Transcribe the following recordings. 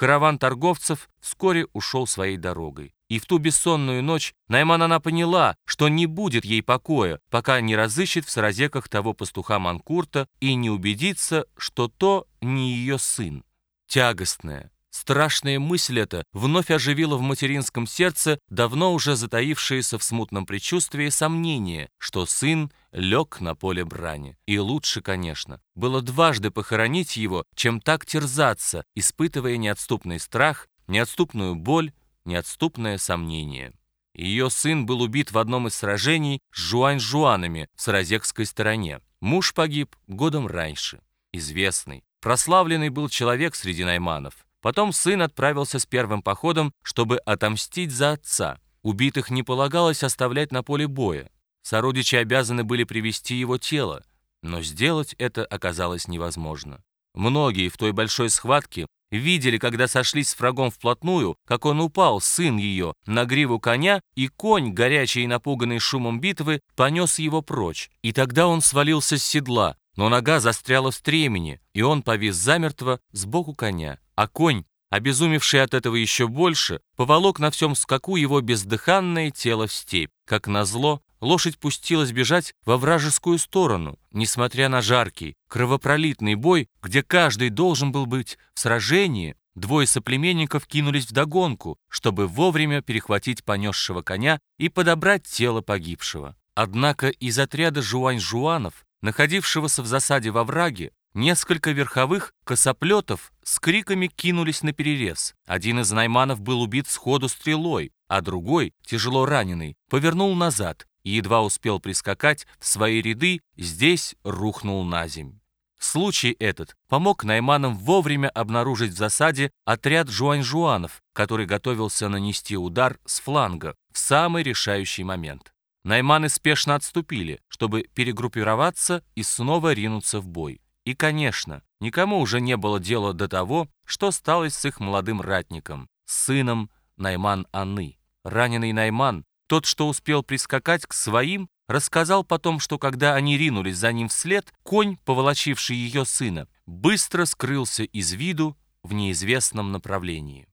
караван торговцев вскоре ушел своей дорогой. И в ту бессонную ночь Найман она поняла, что не будет ей покоя, пока не разыщет в саразеках того пастуха Манкурта и не убедится, что то не ее сын. Тягостная, Страшная мысль эта вновь оживила в материнском сердце давно уже затаившееся в смутном предчувствии сомнение, что сын лег на поле брани. И лучше, конечно, было дважды похоронить его, чем так терзаться, испытывая неотступный страх, неотступную боль, неотступное сомнение. Ее сын был убит в одном из сражений с жуань-жуанами в Саразекской стороне. Муж погиб годом раньше. Известный, прославленный был человек среди найманов. Потом сын отправился с первым походом, чтобы отомстить за отца. Убитых не полагалось оставлять на поле боя. Сородичи обязаны были привести его тело, но сделать это оказалось невозможно. Многие в той большой схватке видели, когда сошлись с врагом вплотную, как он упал, сын ее, на гриву коня, и конь, горячий и напуганный шумом битвы, понес его прочь. И тогда он свалился с седла, но нога застряла в стремени, и он повис замертво сбоку коня. А конь, обезумевший от этого еще больше, поволок на всем скаку его бездыханное тело в степь. Как назло, лошадь пустилась бежать во вражескую сторону, несмотря на жаркий, кровопролитный бой, где каждый должен был быть в сражении, Двое соплеменников кинулись вдогонку, чтобы вовремя перехватить понесшего коня и подобрать тело погибшего. Однако из отряда жуань-жуанов находившегося в засаде во враге, несколько верховых косоплетов с криками кинулись на перерез. Один из найманов был убит сходу стрелой, а другой, тяжело раненый, повернул назад и едва успел прискакать в свои ряды, здесь рухнул на земь. Случай этот помог найманам вовремя обнаружить в засаде отряд жуань-жуанов, который готовился нанести удар с фланга в самый решающий момент. Найманы спешно отступили, чтобы перегруппироваться и снова ринуться в бой. И, конечно, никому уже не было дела до того, что стало с их молодым ратником, сыном Найман-Аны. Раненый Найман, тот, что успел прискакать к своим, рассказал потом, что когда они ринулись за ним вслед, конь, поволочивший ее сына, быстро скрылся из виду в неизвестном направлении.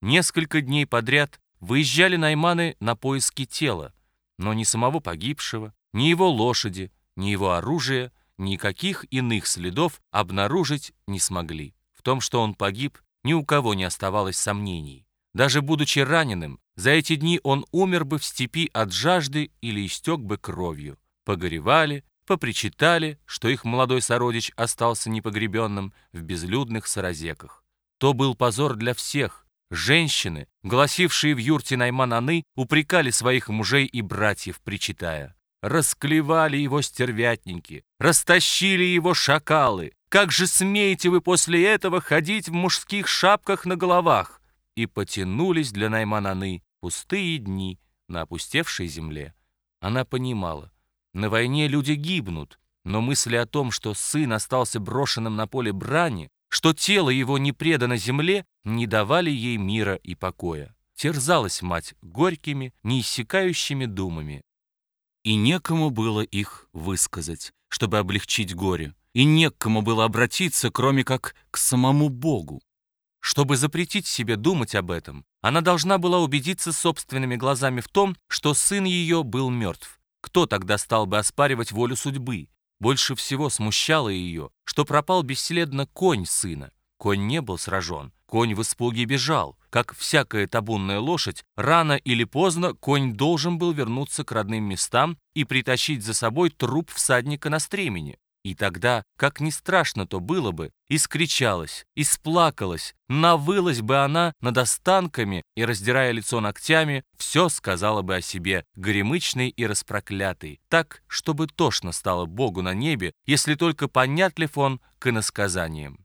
Несколько дней подряд выезжали Найманы на поиски тела, но ни самого погибшего, ни его лошади, ни его оружия, никаких иных следов обнаружить не смогли. В том, что он погиб, ни у кого не оставалось сомнений. Даже будучи раненым, за эти дни он умер бы в степи от жажды или истек бы кровью. Погоревали, попричитали, что их молодой сородич остался непогребенным в безлюдных саразеках. То был позор для всех, Женщины, гласившие в юрте Наймананы, упрекали своих мужей и братьев, причитая. «Расклевали его стервятники, растащили его шакалы. Как же смеете вы после этого ходить в мужских шапках на головах?» И потянулись для Наймананы пустые дни на опустевшей земле. Она понимала, на войне люди гибнут, но мысли о том, что сын остался брошенным на поле брани, что тело его не предано земле, не давали ей мира и покоя. Терзалась мать горькими, неиссякающими думами. И некому было их высказать, чтобы облегчить горе, и некому было обратиться, кроме как к самому Богу. Чтобы запретить себе думать об этом, она должна была убедиться собственными глазами в том, что сын ее был мертв. Кто тогда стал бы оспаривать волю судьбы? Больше всего смущало ее, что пропал бесследно конь сына. Конь не был сражен, конь в испуге бежал. Как всякая табунная лошадь, рано или поздно конь должен был вернуться к родным местам и притащить за собой труп всадника на стремени. И тогда, как ни страшно то было бы, искричалась, исплакалась, навылась бы она над останками и, раздирая лицо ногтями, все сказала бы о себе, горемычной и распроклятой, так, чтобы тошно стало Богу на небе, если только понятлив он к иносказаниям.